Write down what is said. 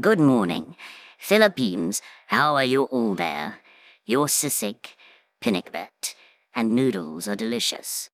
Good morning. Philippines, how are you all there? Your sisig, pinnikbet, and noodles are delicious.